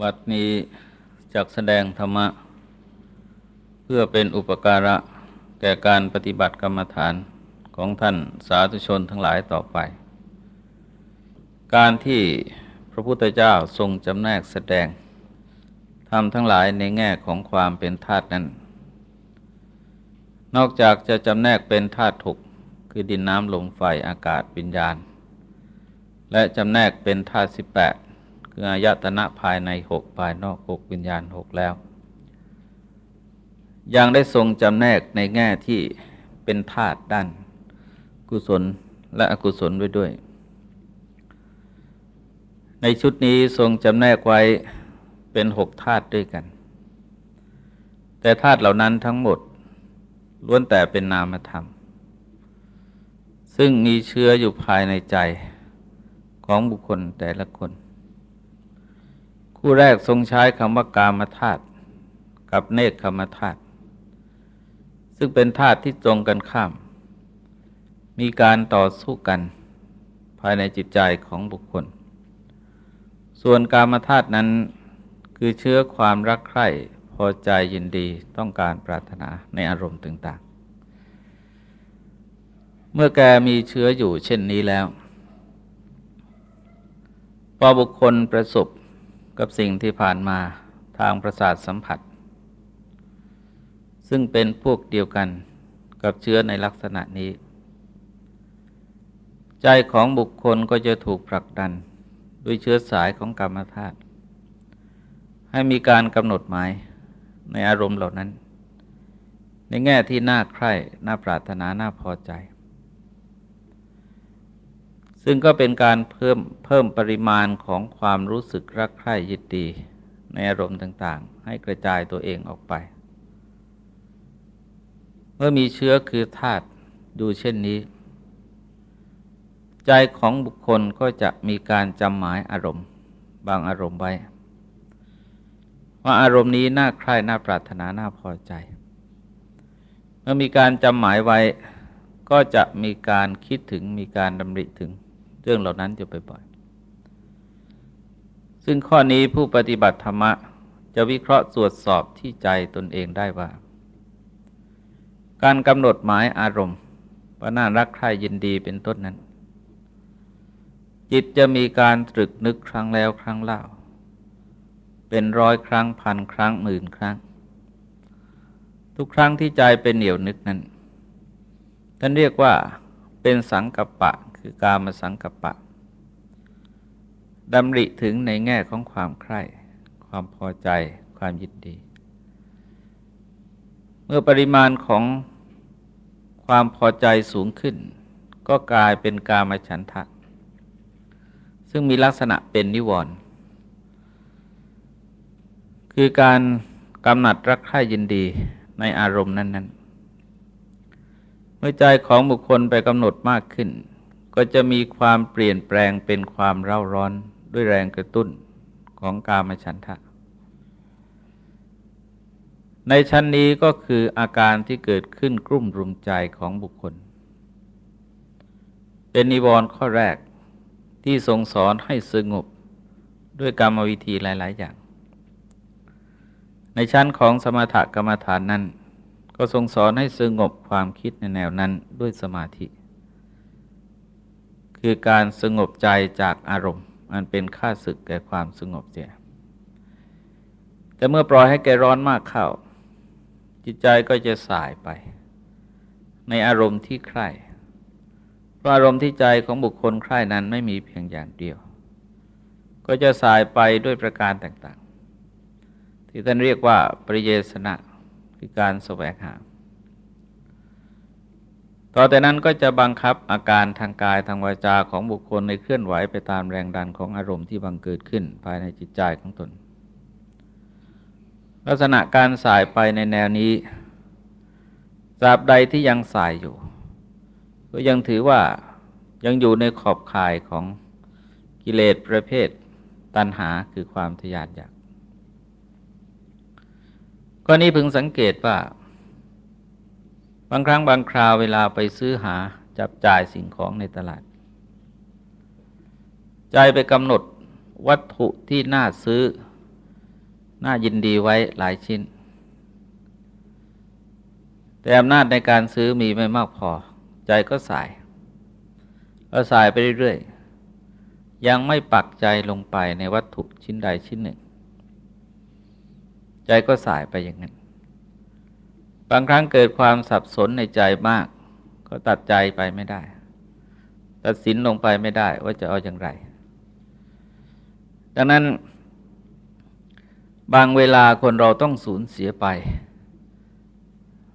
บัดนี้จักแสดงธรรมะ เพื่อเป็นอุปการะแก่การปฏิบัติกรรมฐานของท่านสาธุชนทั้งหลายต่อไป การที่พระพุทธเจ้าทรงจำแนกแสดงทำทั้งหลายในแง่ของความเป็นธาตุนั้น นอกจากจะจำแนกเป็นธาตุถกคือดินน้ำลมไฟอากาศวิญญาณ และจำแนกเป็นธาตุสิบแปด คืออายตนะภายในหกภายนอกหกวิญญาณหกแล้ว ยังได้ทรงจำแนกในแง่ที่เป็นธาตุด้าน กุศลและอกุศลไว้ด้วย ในชุดนี้ทรงจำแนกไว้เป็นหกธาตุด้วยกัน แต่ธาตุเหล่านั้นทั้งหมดล้วนแต่เป็นนามธรรม ซึ่งมีเชื้ออยู่ภายในใจของบุคคลแต่ละคน คู่แรกทรงใช้คำว่ากามธาตุกับเนคขมธาตุซึ่งเป็นธาตุที่ตรงกันข้าม มีการต่อสู้กัน ภายในจิตใจของบุคคล ส่วนกามธาตุนั้นคือเชื้อความรักใคร่พอใจยินดีต้องการปรารถนาในอารมณ์ต่างๆ เมื่อแกมีเชื้ออยู่เช่นนี้แล้ว พอบุคคลประสบ กับสิ่งที่ผ่านมาทางประสาทสัมผัส ซึ่งเป็นพวกเดียวกันกับเชื้อในลักษณะนี้ ใจของบุคคลก็จะถูกผลักดันด้วยเชื้อสายของกรรมธาตุให้มีการกำหนดหมายในอารมณ์เหล่านั้น ในแง่ที่น่าใคร่ น่าปรารถนา น่าพอใจ ซึ่งก็เป็นการเพิ่มเพิ่มปริมาณของความรู้สึกรักใคร่ยินดี ในอารมณ์ต่างๆ ให้กระจายตัวเองออกไป เมื่อมีเชื้อคือธาตุดูเช่นนี้ ใจของบุคคลก็จะมีการจำหมายอารมณ์ บางอารมณ์ไว้ ว่าอารมณ์นี้น่าใคร่น่าปรารถนาน่าพอใจ เมื่อมีการจำหมายไว้ก็จะมีการคิดถึงมีการดำริถึง รื่องเหล่านั้นจะไปบ่อยซึ่งข้อนี้ผู้ปฏิบัติธรรมะ จะวิเคราะห์ตรวจสอบที่ใจตนเองได้ว่า การกำหนดหมายอารมณ์ว่าน่ารักใครยินดีเป็นต้นนั้น จิตจะมีการตรึกนึกครั้งแล้วครั้งเล่า เป็นร้อยครั้งพันครั้งหมื่นครั้ง ทุกครั้งที่ใจเป็นเหนียวนึกนั้นท่านเรียกว่าเป็นสังกัปปะ คือกามสังกัปปะดำริถึงในแง่ของความใคร่ความพอใจความยินดี เมื่อปริมาณของความพอใจสูงขึ้น ก็กลายเป็นกามฉันทะ ซึ่งมีลักษณะเป็นนิวรณ์คือการกำหนัดรักใคร่ยินดีในอารมณ์นั้น ๆ เมื่อใจของบุคคลไปกำหนดมากขึ้น ก็จะมีความเปลี่ยนแปลงเป็นความเร่าร้อนด้วยแรงกระตุ้นของกามฉันทะ ในชั้นนี้ก็คืออาการที่เกิดขึ้นกลุ่มรุมใจของบุคคล เป็นนิวรณ์ข้อแรกที่ทรงสอนให้สงบด้วยกรรมวิธีหลาย ๆ อย่าง ในชั้นของสมถกรรมฐานนั้น ก็ทรงสอนให้สงบความคิดในแนวนั้นด้วยสมาธิ คือการสงบใจจากอารมณ์ มันเป็นค่าศึกแก่ความสงบเสีย แต่เมื่อปล่อยให้แกร้อนมากเข้า จิตใจก็จะสายไป ในอารมณ์ที่ใคร่เพราะอารมณ์ที่ใจของบุคคลใคร่นั้นไม่มีเพียงอย่างเดียว ก็จะสายไปด้วยประการต่างๆ ที่ท่านเรียกว่าปริเยสนะคือการสแสวงหา ต่อแต่นั้นก็จะบังคับอาการทางกายทางวาจาของบุคคลในเคลื่อนไหวไปตามแรงดันของอารมณ์ที่บังเกิดขึ้นภายในจิตใจของตน ลักษณะการสายไปในแนวนี้ตราบใดที่ยังสายอยู่ ก็ยังถือว่ายังอยู่ในขอบข่ายของกิเลสประเภทตัณหาคือความทยานอยากก็นี้พึงสังเกตว่า บางครั้งบางคราวเวลาไปซื้อหาจับจ่ายสิ่งของในตลาด ใจไปกำหนดวัตถุที่น่าซื้อ น่ายินดีไว้หลายชิ้น แต่อำนาจในการซื้อมีไม่มากพอ ใจก็สาย ก็สายไปเรื่อยๆ ยังไม่ปักใจลงไปในวัตถุชิ้นใดชิ้นหนึ่ง ใจก็สายไปอย่างนั้น บางครั้งเกิดความสับสนในใจมาก ก็ตัดใจไปไม่ได้ ตัดสินลงไปไม่ได้ว่าจะเอาอย่างไร ดังนั้น บางเวลาคนเราต้องสูญเสียไป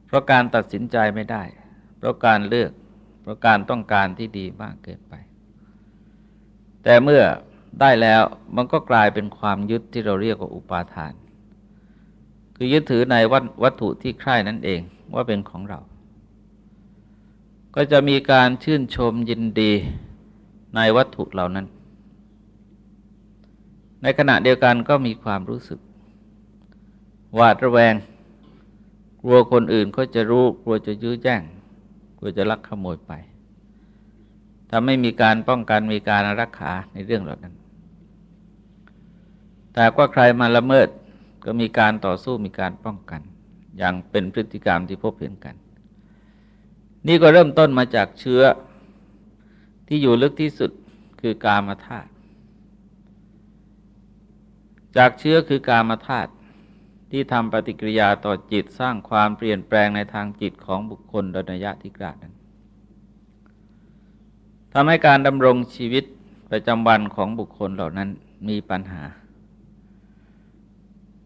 เพราะการตัดสินใจไม่ได้ เพราะการเลือก เพราะการต้องการที่ดีมากเกินไป แต่เมื่อได้แล้วมันก็กลายเป็นความยึดที่เราเรียกว่าอุปาทาน คือยึดถือในวัตถุที่ใคร่นั่นเองว่าเป็นของเรา ก็จะมีการชื่นชมยินดีในวัตถุเหล่านั้น ในขณะเดียวกันก็มีความรู้สึกหวาดระแวง กลัวคนอื่นเขาจะรู้ กลัวจะยื้อแจ้ง กลัวจะลักขโมยไปถ้าไม่มีการป้องกันมีการรักษาในเรื่องเหล่านั้น แต่ว่าใครมาละเมิด ก็มีการต่อสู้มีการป้องกัน อย่างเป็นพฤติกรรมที่พบเห็นกัน นี่ก็เริ่มต้นมาจากเชื้อที่อยู่ลึกที่สุดคือกามาธาตุจากเชื้อคือกามาธาตุที่ทำปฏิกิริยาต่อจิตสร้างความเปลี่ยนแปลงในทางจิตของบุคคลโดยนัยะที่กล่าวนั้นทำให้การดำรงชีวิตประจำวันของบุคคลเหล่านั้นมีปัญหา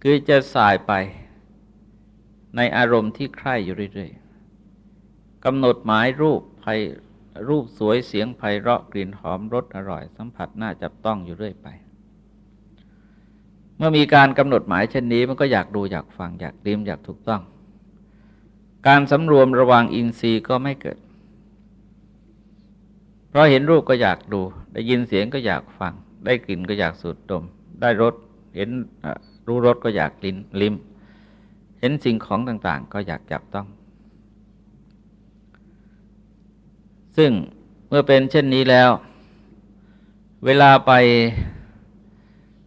คือจะสายไปในอารมณ์ที่ใคร่อยู่เรื่อยๆกำหนดหมายรูปไพรูปสวยเสียงไพเราะกลิ่นหอมรสอร่อย สัมผัสน่าจับต้องอยู่เรื่อยไป เมื่อมีการกำหนดหมายเช่นนี้มันก็อยากดูอยากฟังอยากริมอยากถูกต้อง การสำรวมระวังอินทรีย์ก็ไม่เกิด เพราะเห็นรูปก็อยากดู ได้ยินเสียงก็อยากฟัง ได้กลิ่นก็อยากสูดดม ได้รสเห็น รู้รสก็อยากลิ้นลิ้ม เห็นสิ่งของต่างๆ ก็อยากจับต้อง ซึ่งเมื่อเป็นเช่นนี้แล้ว เวลาไป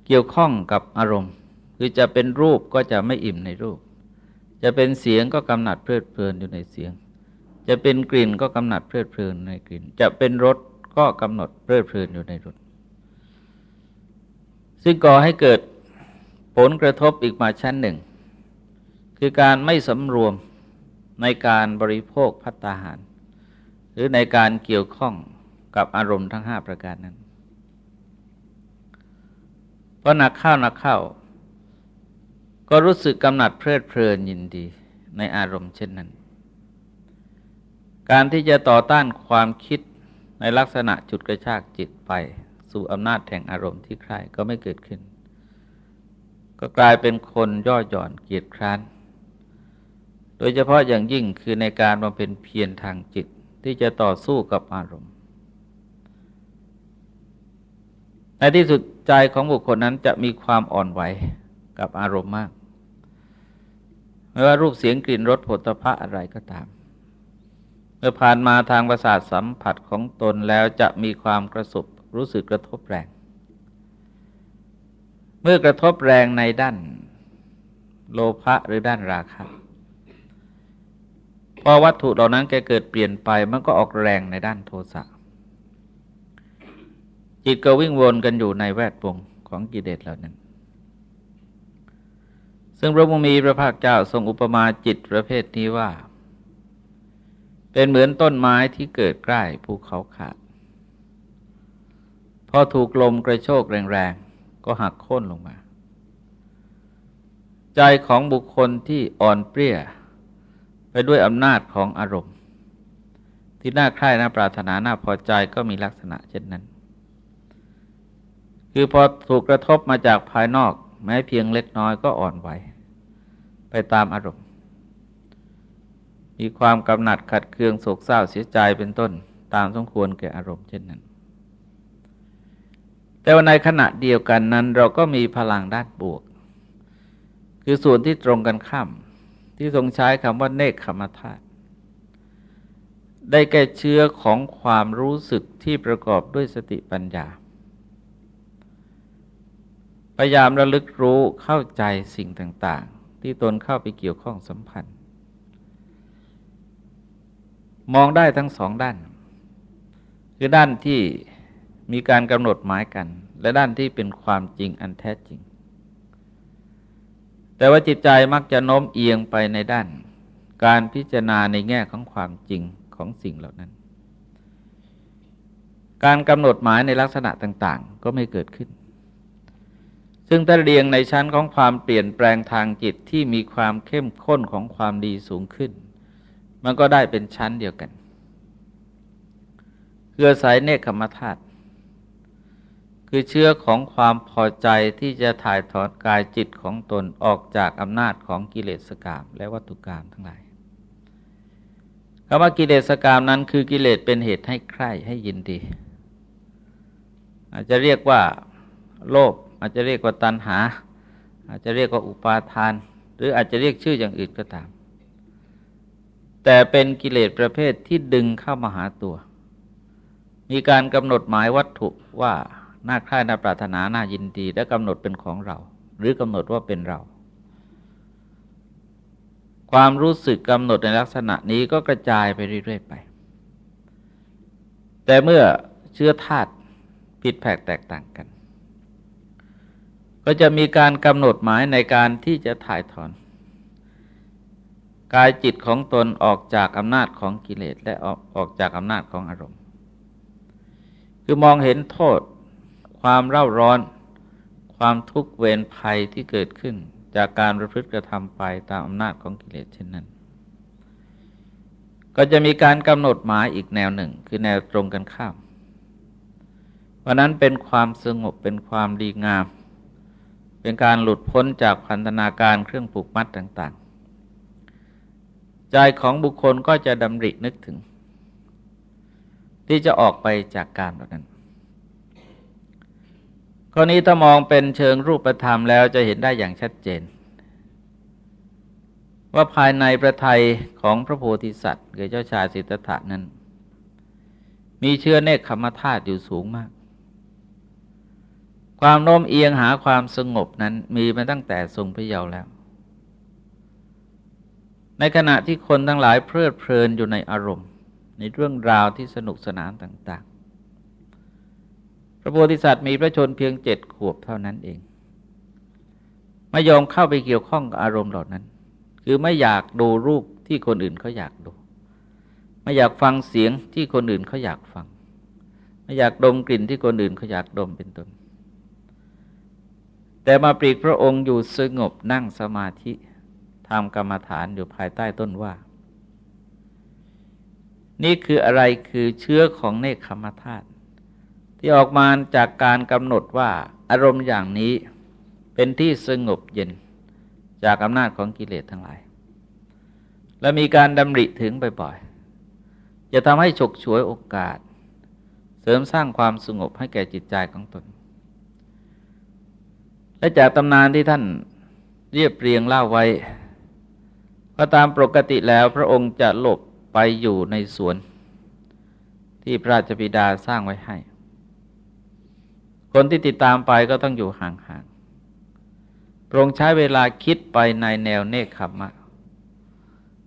เกี่ยวข้องกับอารมณ์ คือจะเป็นรูปก็จะไม่อิ่มในรูป จะเป็นเสียงก็กำหนัดเพลิดเพลินอยู่ในเสียง จะเป็นกลิ่นก็กำหนัดเพลิดเพลินในกลิ่น จะเป็นรสก็กำหนดเพลิดเพลินอยู่ในรสซึ่งก่อให้เกิด ลกระทบอีกมาชั้นหนึ่ง คือการไม่สำรวมในการบริโภคพัตตาหาร หรือในการเกี่ยวข้องกับอารมณ์ทั้งห้าประการนั้นพราะหนักเข้าหนักเข้า ก็รู้สึกกำหนัดเพลิดเพลินยินดีในอารมณ์เช่นนั้น การที่จะต่อต้านความคิดในลักษณะจุดกระชากจิตไป สู่อำนาจแห่งอารมณ์ที่ใครก็ไม่เกิดขึ้น ก็กลายเป็นคนย่อหย่อนเกียจคร้าน โดยเฉพาะอย่างยิ่งคือในการมาเป็นเพียรทางจิตที่จะต่อสู้กับอารมณ์ ในที่สุดใจของบุคคลนั้นจะมีความอ่อนไหวกับอารมณ์มาก ไม่ว่ารูปเสียงกลิ่นรสผลพระอะไรก็ตาม เมื่อผ่านมาทางประสาทสัมผัสของตนแล้วจะมีความกระสุบรู้สึกกระทบแรง เมื่อกระทบแรงในด้าน โลภะหรือด้านราคะพอวัตถุเหล่านั้นแกเกิดเปลี่ยนไปมันก็ออกแรงในด้านโทสะจิตก็วิ่งวนกันอยู่ในแวดวงของกิเลสเหล่านั้น ซึ่งพระมุมีพระภาคเจ้าทรงอุปมาจิตประเภทนี้ว่า เป็นเหมือนต้นไม้ที่เกิดใกล้ภูเขาขาด พอถูกลมกระโชกแรงๆ ก็หักโค่นลงมา ใจของบุคคลที่อ่อนเปรี้ย ไปด้วยอำนาจของอารมณ์ ที่น่าใคร่น่าปรารถนาน่าพอใจก็มีลักษณะเช่นนั้น คือพอถูกกระทบมาจากภายนอก แม้เพียงเล็กน้อยก็อ่อนไหว ไปตามอารมณ์ มีความกำหนัดขัดเคืองโศกเศร้าเสียใจเป็นต้นตามสมควรแก่อารมณ์เช่นนั้น แต่ว่าในขณะเดียวกันนั้น เราก็มีพลังด้านบวก คือส่วนที่ตรงกันข้ามที่ทรงใช้คำว่าเนคขมธาตุได้แก่เชื้อของความรู้สึกที่ประกอบด้วยสติปัญญา พยายามระลึกรู้เข้าใจสิ่งต่างๆ ที่ตนเข้าไปเกี่ยวข้องสัมพันธ์ มองได้ทั้งสองด้าน คือด้านที่ มีการกำหนดหมายกัน และด้านที่เป็นความจริงอันแท้จริง แต่ว่าจิตใจมักจะโน้มเอียงไปในด้าน การพิจารณาในแง่ของความจริงของสิ่งเหล่านั้น การกำหนดหมายในลักษณะต่าง ๆ ก็ไม่เกิดขึ้น ซึ่งถ้าเรียงในชั้นของความเปลี่ยนแปลงทางจิตที่มีความเข้มข้นของความดีสูงขึ้น มันก็ได้เป็นชั้นเดียวกันเคืออายเนคขมธาตุ คือเชื้อของความพอใจที่จะถ่ายถอนกายจิตของตนออกจากอำนาจของกิเลสกามและวัตถุกรรมทั้งหลายคำว่ากิเลสกามนั้นคือกิเลสเป็นเหตุให้ใคร่ให้ยินดี อาจจะเรียกว่าโลภอาจจะเรียกว่าตัณหา อาจจะเรียกว่าอุปาทาน หรืออาจจะเรียกชื่ออย่างอื่นก็ตาม แต่เป็นกิเลสประเภทที่ดึงเข้ามาหาตัว มีการกำหนดหมายวัตถุว่า น่าใคร่น่าปรารถนาน่ายินดี และกำหนดเป็นของเรา หรือกำหนดว่าเป็นเรา ความรู้สึกกำหนดในลักษณะนี้ก็กระจายไปเรื่อยๆไป แต่เมื่อเชื้อธาตุผิดแผกแตกต่างกัน ก็จะมีการกำหนดหมายในการที่จะถ่ายถอนกายจิตของตนออกจากอำนาจของกิเลสและออออกจากอำนาจของอารมณ์ คือมองเห็นโทษ ความเร่าร้อน ความทุกข์เวรภัยที่เกิดขึ้น จากการประพฤติกระทำไปตามอำนาจของกิเลสเช่นนั้น ก็จะมีการกำหนดหมายอีกแนวหนึ่ง คือแนวตรงกันข้ามวันนั้นเป็นความสงบเป็นความดีงาม เป็นการหลุดพ้นจากพันธนาการเครื่องผูกมัดต่างๆ ใจของบุคคลก็จะดำรินึกถึง ที่จะออกไปจากการเหล่านั้น ข้อนี้ถ้ามองเป็นเชิงรูปธรรมแล้วจะเห็นได้อย่างชัดเจน ว่าภายในประทัยของพระโพธิสัตว์คือเจ้าชายสิทธัตถะนั้น มีเชื้อเนคขมธาตุอยู่สูงมาก ความโน้มเอียงหาความสงบนั้นมีมาตั้งแต่ทรงพระเยาว์แล้ว ในขณะที่คนทั้งหลายเพลิดเพลินอยู่ในอารมณ์ ในเรื่องราวที่สนุกสนานต่าง พระโพธิสัตว์มีพระชนเพียงเจ็ดขวบเท่านั้นเอง ไม่ยอมเข้าไปเกี่ยวข้องกับอารมณ์เหล่านั้น คือไม่อยากดูรูปที่คนอื่นเขาอยากดู ไม่อยากฟังเสียงที่คนอื่นเขาอยากฟัง ไม่อยากดมกลิ่นที่คนอื่นเขาอยากดมเป็นต้นแต่มาปลีกพระองค์อยู่สงบนั่งสมาธิทำกรรมฐานอยู่ภายใต้ต้นว่า นี่คืออะไรคือเชื้อของเนคขมธาตุ ที่ออกมาจากการกำหนดว่าอารมณ์อย่างนี้เป็นที่สงบเย็นจากอำนาจของกิเลสทั้งหลาย และมีการดำริถึงบ่อยๆ จะทำให้ฉกฉวยโอกาส เสริมสร้างความสงบให้แก่จิตใจของตน และจากตำนานที่ท่านเรียบเรียงเล่าไว้ก็ตามปกติแล้วพระองค์จะหลบไปอยู่ในสวน ที่พระราชบิดาสร้างไว้ให้ คนที่ติดตามไปก็ต้องอยู่ห่างๆพระองค์ใช้เวลาคิดไปในแนวเนคขมะ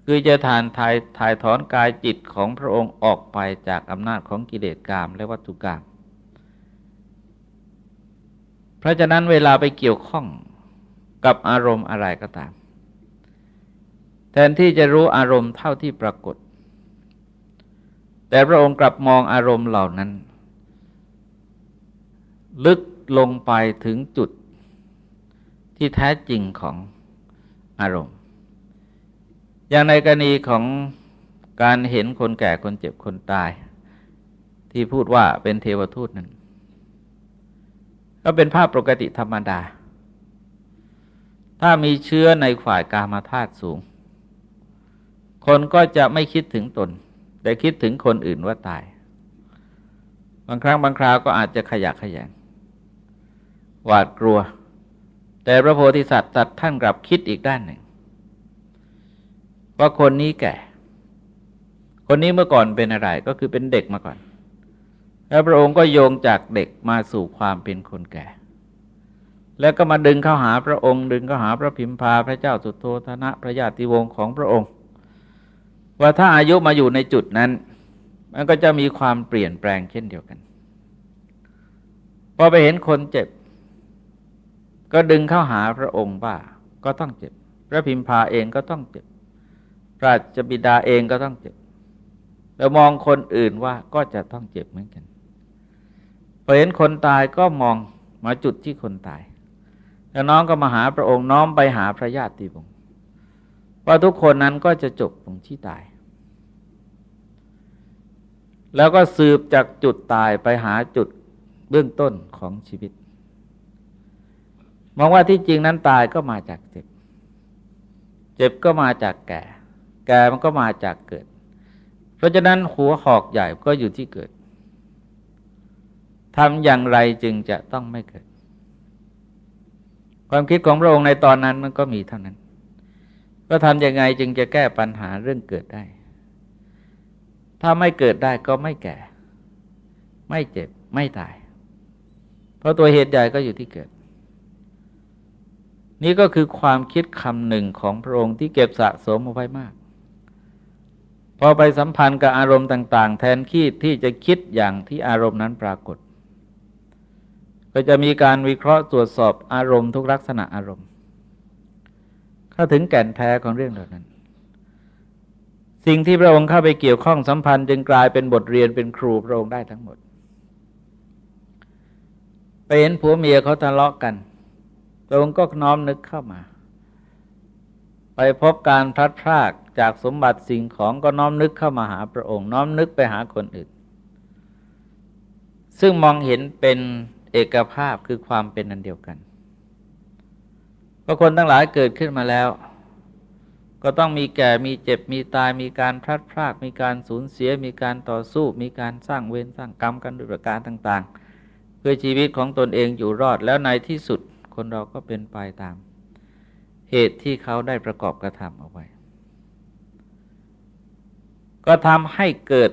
คือจะทานถ่ายถ่ายถอนกายจิตของพระองค์ออกไปจากอำนาจของกิเลสกามและวัตถุกรรมเพราะฉะนั้นเวลาไปเกี่ยวข้องกับอารมณ์อะไรก็ตาม แทนที่จะรู้อารมณ์เท่าที่ปรากฏ แต่พระองค์กลับมองอารมณ์เหล่านั้น ลึกลงไปถึงจุดที่แท้จริงของอารมณ์ อย่างในกรณีของการเห็นคนแก่คนเจ็บคนตาย ที่พูดว่าเป็นเทวทูตนั้นก็เป็นภาพปกติธรรมดา ถ้ามีเชื้อในฝ่ายกามาธาตุสูง คนก็จะไม่คิดถึงตน แต่คิดถึงคนอื่นว่าตาย บางครั้งบางคราวก็อาจจะขยะขยง หวาดกลัว แต่พระโพธิสัตว์ตัดท่านกลับคิดอีกด้านหนึ่ง ว่าคนนี้แก่ คนนี้เมื่อก่อนเป็นอะไรก็คือเป็นเด็กมาก่อน แล้วพระองค์ก็โยงจากเด็กมาสู่ความเป็นคนแก่ แล้วก็มาดึงเข้าหาพระองค์ ดึงเข้าหาพระพิมพาพระเจ้าสุโธธนะพระญาติวงศ์ของพระองค์ ว่าถ้าอายุมาอยู่ในจุดนั้น มันก็จะมีความเปลี่ยนแปลงเช่นเดียวกันพอไปเห็นคนเจ็บ ก็ดึงเข้าหาพระองค์ว่าก็ต้องเจ็บ พระพิมพาเองก็ต้องเจ็บ พระจบิดาเองก็ต้องเจ็บแล้วมองคนอื่นว่าก็จะต้องเจ็บเหมือนกันพอเห็นคนตายก็มองมาจุดที่คนตาย แล้วน้องก็มาหาพระองค์น้อมไปหาพระญาติวงศ์ว่าทุกคนนั้นก็จะจบตรงที่ตาย แล้วก็สืบจากจุดตายไปหาจุดเบื้องต้นของชีวิต มองว่าที่จริงนั้นตายก็มาจากเจ็บ เจ็บก็มาจากแก่ แก่มันก็มาจากเกิด เพราะฉะนั้นหัวหอกใหญ่ก็อยู่ที่เกิดทำอย่างไรจึงจะต้องไม่เกิด ความคิดของพระองค์ในตอนนั้นมันก็มีเท่านั้น ก็ทำยังไงจึงจะแก้ปัญหาเรื่องเกิดได้ ถ้าไม่เกิดได้ก็ไม่แก่ ไม่เจ็บ ไม่ตาย เพราะตัวเหตุใหญ่ก็อยู่ที่เกิด นี่ก็คือความคิดคำหนึ่งของพระองค์ที่เก็บสะสมเอาไว้มาก พอไปสัมพันธ์กับอารมณ์ต่าง ๆ แทนที่ที่จะคิดอย่างที่อารมณ์นั้นปรากฏ ก็จะมีการวิเคราะห์ตรวจสอบอารมณ์ทุกลักษณะอารมณ์ เข้าถึงแก่นแท้ของเรื่องเหล่านั้น สิ่งที่พระองค์เข้าไปเกี่ยวข้องสัมพันธ์จึงกลายเป็นบทเรียนเป็นครูพระองค์ได้ทั้งหมดไปเห็นผัวเมียเขาทะเลาะกัน ระองค์ก็น้อมนึกเข้ามา ไปพบการพลัดพรากจากสมบัติสิ่งของก็น้อมนึกเข้ามาหาพระองค์ น้อมนึกไปหาคนอื่น ซึ่งมองเห็นเป็นเอกภาพคือความเป็นอันเดียวกันพราะคนทั้งหลายเกิดขึ้นมาแล้ว ก็ต้องมีแก่มีเจ็บมีตายมีการพลัดพราก มีการสูญเสีย มีการต่อสู้ มีการสร้างเวรสร้างกรรมกันด้วยประการต่าง ๆ เพื่อชีวิตของตนเองอยู่รอดแล้วในที่สุด คนเราก็เป็นไปตามเหตุที่เขาได้ประกอบกระทำเอาไว้ ก็ทำให้เกิด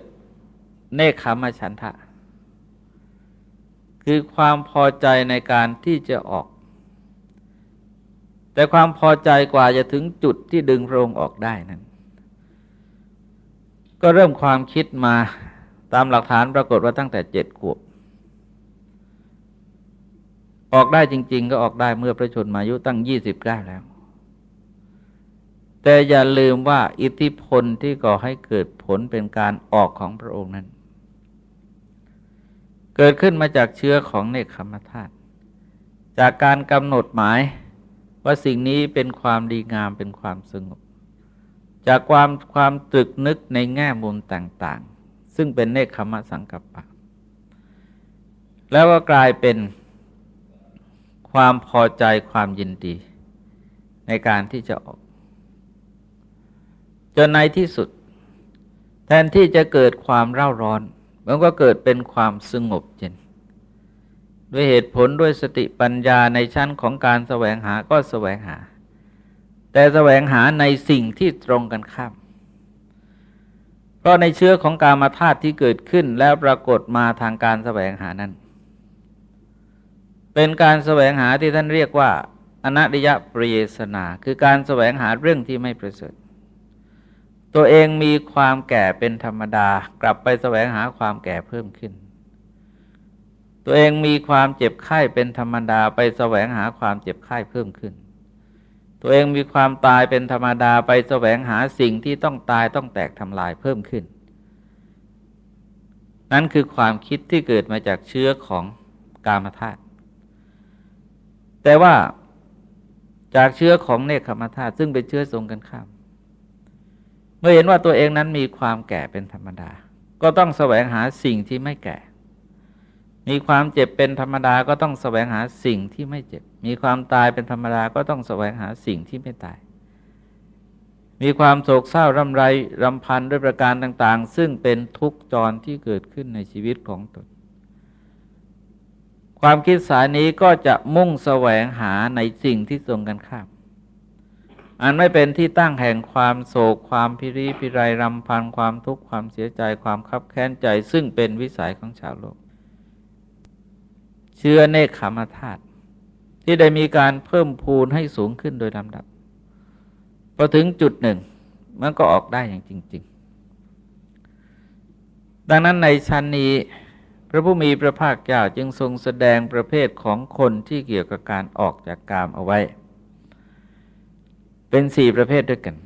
เนคขมฉันทะ คือความพอใจในการที่จะออก แต่ความพอใจกว่าจะถึงจุดที่ดึงพระองค์ออกได้นั้น ก็เริ่มความคิดมาตามหลักฐานปรากฏว่าตั้งแต่เจ็ดขวบ ออกได้จริง ๆ ก็ออกได้เมื่อพระชนมายุตั้งยี่สิบเก้าแล้ว แต่อย่าลืมว่าอิทธิพลที่ก่อให้เกิดผลเป็นการออกของพระองค์นั้น เกิดขึ้นมาจากเชื้อของเนคขมธาตุจากการกำหนดหมายว่าสิ่งนี้เป็นความดีงามเป็นความสงบ จากความความตรึกนึกในแง่มุมต่าง ๆ ซึ่งเป็นเนคขมสังกัปปะ แล้วก็กลายเป็น ความพอใจความยินดี ในการที่จะออก จนในที่สุด แทนที่จะเกิดความเร่าร้อน มันก็เกิดเป็นความสงบเย็น ด้วยเหตุผลด้วยสติปัญญาในชั้นของการแสวงหาก็แสวงหา แต่แสวงหาในสิ่งที่ตรงกันข้ามเพราะในเชื้อของการมาธาตุที่เกิดขึ้นแล้วปรากฏมาทางการแสวงหานั้น เป็นการแสวงหาที่ท่านเรียกว่า อนัตยปริยสนา คือการแสวงหาเรื่องที่ไม่ประเสริฐ ตัวเองมีความแก่เป็นธรรมดา กลับไปแสวงหาความแก่เพิ่มขึ้น ตัวเองมีความเจ็บไข้เป็นธรรมดา ไปแสวงหาความเจ็บไข้เพิ่มขึ้น ตัวเองมีความตายเป็นธรรมดา ไปแสวงหาสิ่งที่ต้องตายต้องแตกทำลายเพิ่มขึ้น นั่นคือความคิดที่เกิดมาจากเชื้อของกามธาตุ แต่ว่าจากเชื้อของเนคขมธาตุซึ่งเป็นเชื้อทรงกันข้าม เมื่อเห็นว่าตัวเองนั้นมีความแก่เป็นธรรมดา ก็ต้องแสวงหาสิ่งที่ไม่แก่ มีความเจ็บเป็นธรรมดาก็ต้องแสวงหาสิ่งที่ไม่เจ็บ มีความตายเป็นธรรมดาก็ต้องแสวงหาสิ่งที่ไม่ตาย มีความโศกเศร้ารำไรรำพันด้วยประการต่าง ๆ ซึ่งเป็นทุกข์จรที่เกิดขึ้นในชีวิตของตน ความคิดสายนี้ก็จะมุ่งแสวงหาในสิ่งที่ตรงกันข้าม อันไม่เป็นที่ตั้งแห่งความโศก ความพิริพิไรรำพันความทุกข์ความเสียใจความคับแค้นใจ ซึ่งเป็นวิสัยของชาวโลก เชื้อเนคขมธาตุที่ได้มีการเพิ่มพูนให้สูงขึ้นโดยลำดับพอถึงจุดหนึ่ง มันก็ออกได้อย่างจริง ๆ ดังนั้นในชั้นนี้ พระผู้มีพระภาคเจ้าจึงทรงแสดงประเภทของคนที่เกี่ยวกับการออกจากกามเอาไว้ เป็นสี่ประเภทด้วยกัน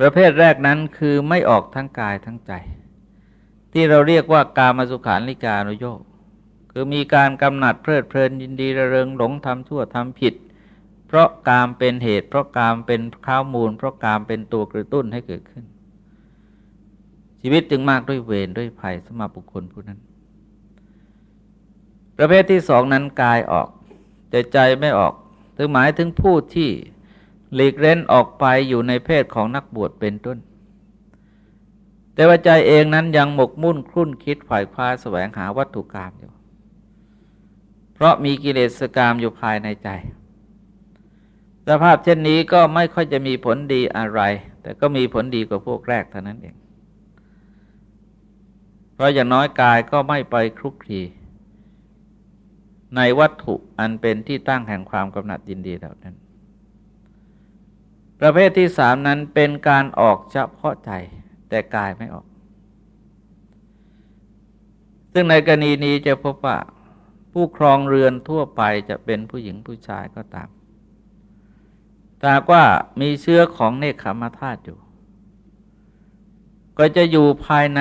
ประเภทแรกนั้นคือไม่ออกทั้งกายทั้งใจ ที่เราเรียกว่ากามสุขานลิกานุโยกคือมีการกำหนัดเพลิดเพลินยินดีระเริงหลงทำชั่วทำผิด เพราะกามเป็นเหตุ เพราะกามเป็นข้าวมูล เพราะกามเป็นตัวกระตุ้นให้เกิดขึ้น ชีวิตจึงมากด้วยเวรด้วยภัยสมาบุคคลผู้นั้น ประเภทที่สองนั้นกายออก แต่ใจไม่ออกถึงหมายถึงผู้ที่หลีกเล่นออกไปอยู่ในเพศของนักบวชเป็นต้น แต่ว่าใจเองนั้นยังหมกมุ่นคลุ่นคิดฝ่ายคว้าแสวงหาวัตถุกรรมอยู่ เพราะมีกิเลสกรรมอยู่ภายในใจสภาพเช่นนี้ก็ไม่ค่อยจะมีผลดีอะไร แต่ก็มีผลดีกว่าพวกแรกเท่านั้นเอง เพราะอย่างน้อยกายก็ไม่ไปคลุกคลีในวัตถุอันเป็นที่ตั้งแห่งความกำหนัดยินดีเหล่านั้น ประเภทที่สามนั้นเป็นการออกเฉพาะใจแต่กายไม่ออก ซึ่งในกรณีนี้จะพบว่า ผู้ครองเรือนทั่วไปจะเป็นผู้หญิงผู้ชายก็ตามถ้าว่ามีเชื้อของเนคขมธาตุอยู่ ก็จะอยู่ภายใน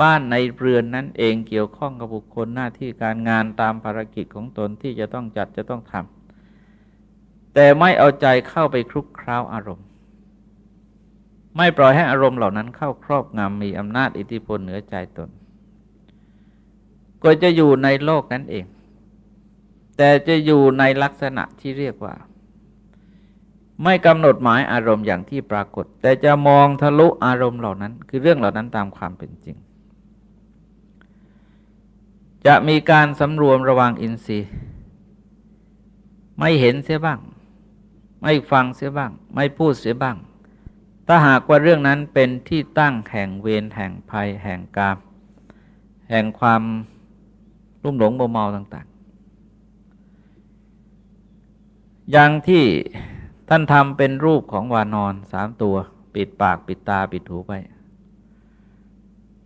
บ้านในเรือนนั้นเองเกี่ยวข้องกับบุคคลหน้าที่การงานตามภารกิจของตนที่จะต้องจัดจะต้องทำแต่ไม่เอาใจเข้าไปคลุกคล้าวอารมณ์ ไม่ปล่อยให้อารมณ์เหล่านั้นเข้าครอบงำมีอำนาจอิทธิพลเหนือใจตน ก็จะอยู่ในโลกนั้นเอง แต่จะอยู่ในลักษณะที่เรียกว่าไม่กำหนดหมายอารมณ์อย่างที่ปรากฏ แต่จะมองทะลุอารมณ์เหล่านั้น คือเรื่องเหล่านั้นตามความเป็นจริง จะมีการสำรวมระวังอินทรีย์ ไม่เห็นเสียบ้าง ไม่ฟังเสียบ้าง ไม่พูดเสียบ้าง ถ้าหากว่าเรื่องนั้นเป็นที่ตั้งแห่งเวรแห่งภัย แห่งกาม แห่งความรุ่มหลงโมเมาต่างๆ อย่างที่ท่านทำเป็นรูปของวานอนสามตัว ปิดปากปิดตาปิดหูไป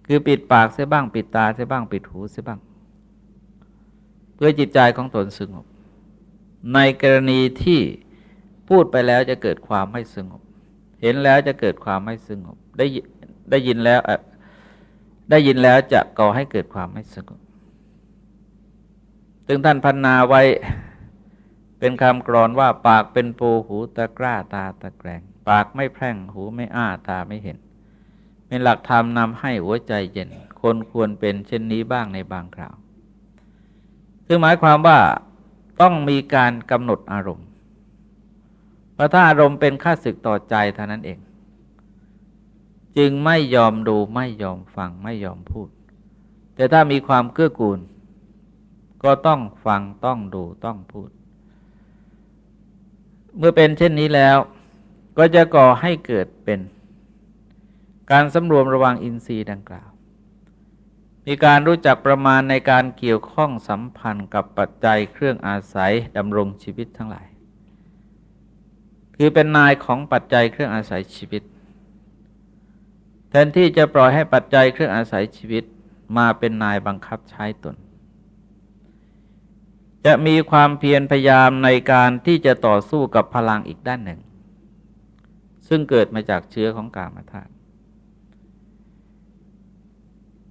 คือปิดปากเสียบ้าง ปิดตาเสียบ้าง ปิดหูเสียบ้าง เพื่อจิตใจของตนสงบ ในกรณีที่พูดไปแล้วจะเกิดความไม่สงบ เห็นแล้วจะเกิดความไม่สงบ ได้ได้ยินแล้วได้ยินแล้วจะก่อให้เกิดความไม่สงบซึ่งท่านพันนาไว้เป็นคำกรอนว่าปากเป็นปูหูตะกร้าตาตะแกรง ปากไม่แพร่งหูไม่อ้าตาไม่เห็น เป็นหลักธรรมนำให้หัวใจเย็น คนควรเป็นเช่นนี้บ้างในบางคราว คือหมายความว่าต้องมีการกำหนดอารมณ์ เพราะถ้าอารมณ์เป็นค่าศึกต่อใจเท่านั้นเอง จึงไม่ยอมดูไม่ยอมฟังไม่ยอมพูด แต่ถ้ามีความเกื้อกูล ก็ต้องฟังต้องดูต้องพูด เมื่อเป็นเช่นนี้แล้ว ก็จะก่อให้เกิดเป็น การสำรวมระวังอินทรีย์ดังกล่าว มีการรู้จักประมาณในการเกี่ยวข้องสัมพันธ์กับปัจจัยเครื่องอาศัยดำรงชีวิตทั้งหลาย คือเป็นนายของปัจจัยเครื่องอาศัยชีวิต แทนที่จะปล่อยให้ปัจจัยเครื่องอาศัยชีวิตมาเป็นนายบังคับใช้ตน จะมีความเพียรพยายามในการที่จะต่อสู้กับพลังอีกด้านหนึ่ง ซึ่งเกิดมาจากเชื้อของกามธาตุ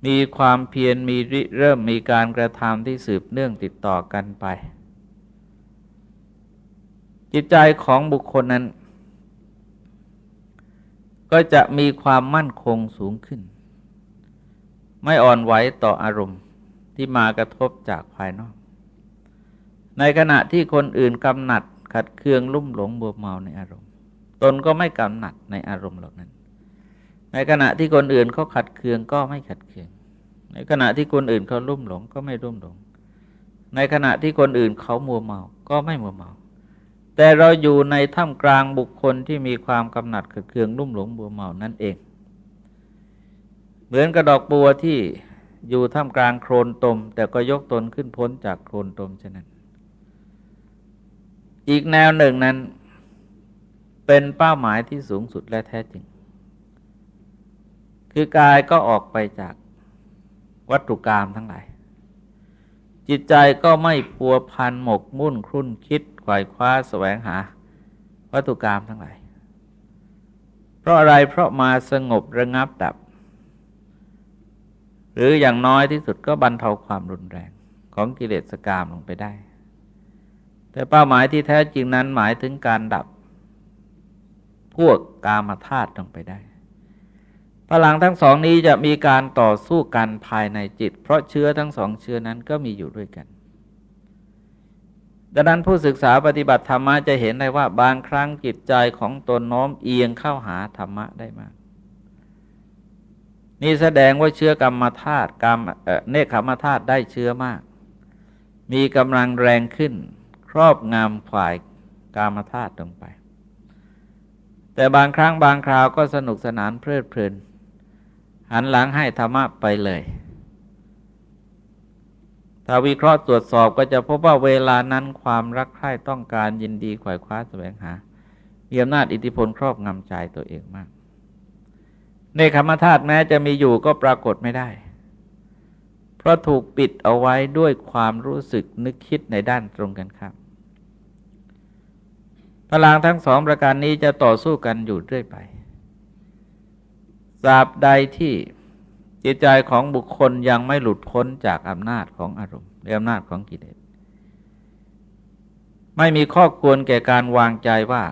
มีความเพียรมีริเริ่มมีการกระทำที่สืบเนื่องติดต่อกันไป จิตใจของบุคคลนั้น ก็จะมีความมั่นคงสูงขึ้น ไม่อ่อนไหวต่ออารมณ์ที่มากระทบจากภายนอก ในขณะที่คนอื่นกำหนัดขัดเคืองลุ่มหลงบัวเมาในอารมณ์ ตนก็ไม่กำหนัดในอารมณ์เหล่านั้น ในขณะที่คนอื่นเขาขัดเคืองก็ไม่ขัดเคือง ในขณะที่คนอื่นเขาลุ่มหลงก็ไม่ลุ่มหลง ในขณะที่คนอื่นเขามัวเมา ก็ไม่มัวเมา แต่เราอยู่ในท่ามกลางบุคคลที่มีความกำหนัดขัดเคืองลุ่มหลงบัวเมานั่นเอง เหมือนกระดอกบัวที่อยู่ท่ามกลางโคลนตม แต่ก็ยกตนขึ้นพ้นจากโคลนตมฉะนั้น อีกแนวหนึ่งนั้น เป็นเป้าหมายที่สูงสุดและแท้จริง คือกายก็ออกไปจาก วัตถุกรรมทั้งหลาย จิตใจก็ไม่พัวพันหมกมุ่นครุ่นคิดไขว่คว้าแสวงหา วัตถุกรรมทั้งหลาย เพราะอะไรเพราะมาสงบระงับดับ หรืออย่างน้อยที่สุดก็บรรเทาความรุนแรงของกิเลสกรรมลงไปได้ แต่เป้าหมายที่แท้จริงนั้นหมายถึงการดับ พวกกามธาตุลงไปได้ พลังทั้งสองนี้จะมีการต่อสู้กันภายในจิต เพราะเชื้อทั้งสองเชื้อนั้นก็มีอยู่ด้วยกัน ดังนั้นผู้ศึกษาปฏิบัติธรรมะจะเห็นได้ว่าบางครั้งจิตใจของตนน้อมเอียงเข้าหาธรรมะได้มาก นี่แสดงว่าเชื้อกรรมธาตุกรรมเนคขมธาตุได้เชื้อมาก มีกำลังแรงขึ้น ครอบงำฝ่ายกรรมธาตุลงไป แต่บางครั้งบางคราวก็สนุกสนานเพลิดเพลิน หันหลังให้ธรรมะไปเลย ถ้าวิเคราะห์ตรวจสอบก็จะพบว่าเวลานั้นความรักใคร่ต้องการยินดีขวายคว้าแสวงหามีอำนาจอิทธิพลครอบงำใจตัวเองมาก ในธรรมธาตุแม้จะมีอยู่ก็ปรากฏไม่ได้ เพราะถูกปิดเอาไว้ด้วยความรู้สึกนึกคิดในด้านตรงกันข้ามพลังทั้งสองประการนี้จะต่อสู้กันอยู่เรื่อยไป ราบใดที่จิตใจของบุคคลยังไม่หลุดพ้นจากอำนาจของอารมณ์หรืออำนาจของกิเลสไม่มีข้อควรแก่การวางใจว่า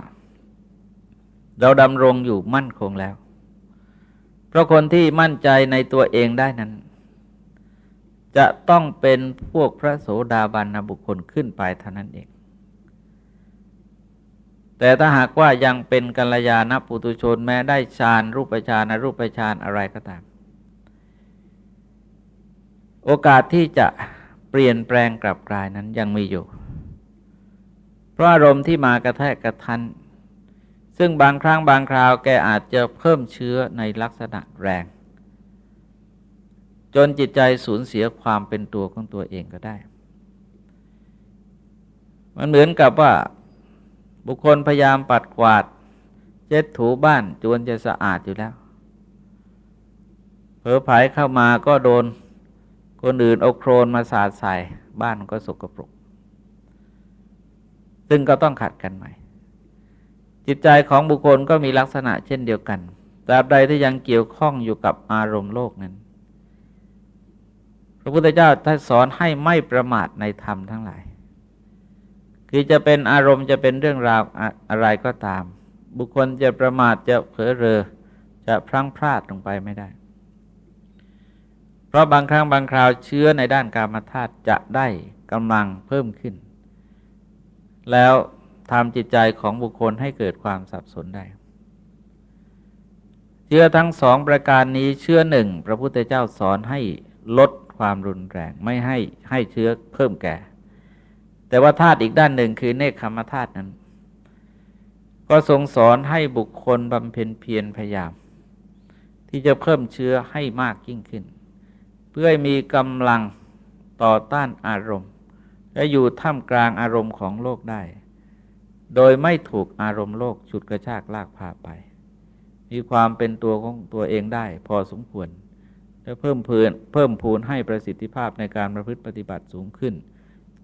เราดำรงอยู่มั่นคงแล้ว เพราะคนที่มั่นใจในตัวเองได้นั้น จะต้องเป็นพวกพระโสดาบันบุคคลขึ้นไปเท่านั้นเอง แต่ถ้าหากว่ายังเป็นกัลยาณปุตุชนแม้ได้ฌานรูปฌานรูปฌานอะไรก็ตาม โอกาสที่จะเปลี่ยนแปลงกลับกลายนั้นยังมีอยู่ เพราะอารมณ์ที่มากระแทกกระทัน ซึ่งบางครั้งบางคราวแกอาจจะเพิ่มเชื้อในลักษณะแรง จนจิตใจสูญเสียความเป็นตัวของตัวเองก็ได้ มันเหมือนกับว่า บุคคลพยายามปัดกวาดเช็ดถูบ้านจวนจะสะอาดอยู่แล้ว เผลอผายเข้ามาก็โดนคนอื่นเอาโครนมาสาดใส่บ้านก็สกปรก ซึ่งก็ต้องขัดกันใหม่ จิตใจของบุคคลก็มีลักษณะเช่นเดียวกันตราบใดที่ยังเกี่ยวข้องอยู่กับอารมณ์โลกนั้น พระพุทธเจ้าท่านสอนให้ไม่ประมาทในธรรมทั้งหลาย คือจะเป็นอารมณ์จะเป็นเรื่องราวอะไรก็ตาม บุคคลจะประมาทจะเผลอเรอ จะพลั้งพลาดลงไปไม่ได้ เพราะบางครั้งบางคราวเชื้อในด้านการมาธาตุจะได้กำลังเพิ่มขึ้น แล้วทำจิตใจของบุคคลให้เกิดความสับสนได้เชื้อทั้งสองประการนี้เชื้อหนึ่ง พระพุทธเจ้าสอนให้ลดความรุนแรง ไม่ให้ให้เชื้อเพิ่มแก่ แต่ว่าธาตุอีกด้านหนึ่งคือเนคขมธาตุนั้น ก็ทรงสอนให้บุคคลบำเพ็ญเพียรพยายาม ที่จะเพิ่มเชื้อให้มากยิ่งขึ้น เพื่อให้มีกำลังต่อต้านอารมณ์ และอยู่ท่ามกลางอารมณ์ของโลกได้ โดยไม่ถูกอารมณ์โลกฉุดกระชากลากพาไป มีความเป็นตัวของตัวเองได้พอสมควรและเพิ่มพูนเพิ่มพูนให้ประสิทธิภาพในการประพฤติปฏิบัติสูงขึ้น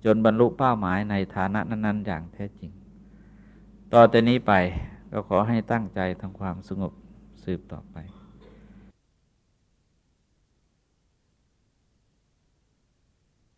จนบรรลุเป้าหมายในฐานะนั้น ๆ อย่างแท้จริง ต่อแต่นี้ไปก็ขอให้ตั้งใจทำความสงบสืบต่อไป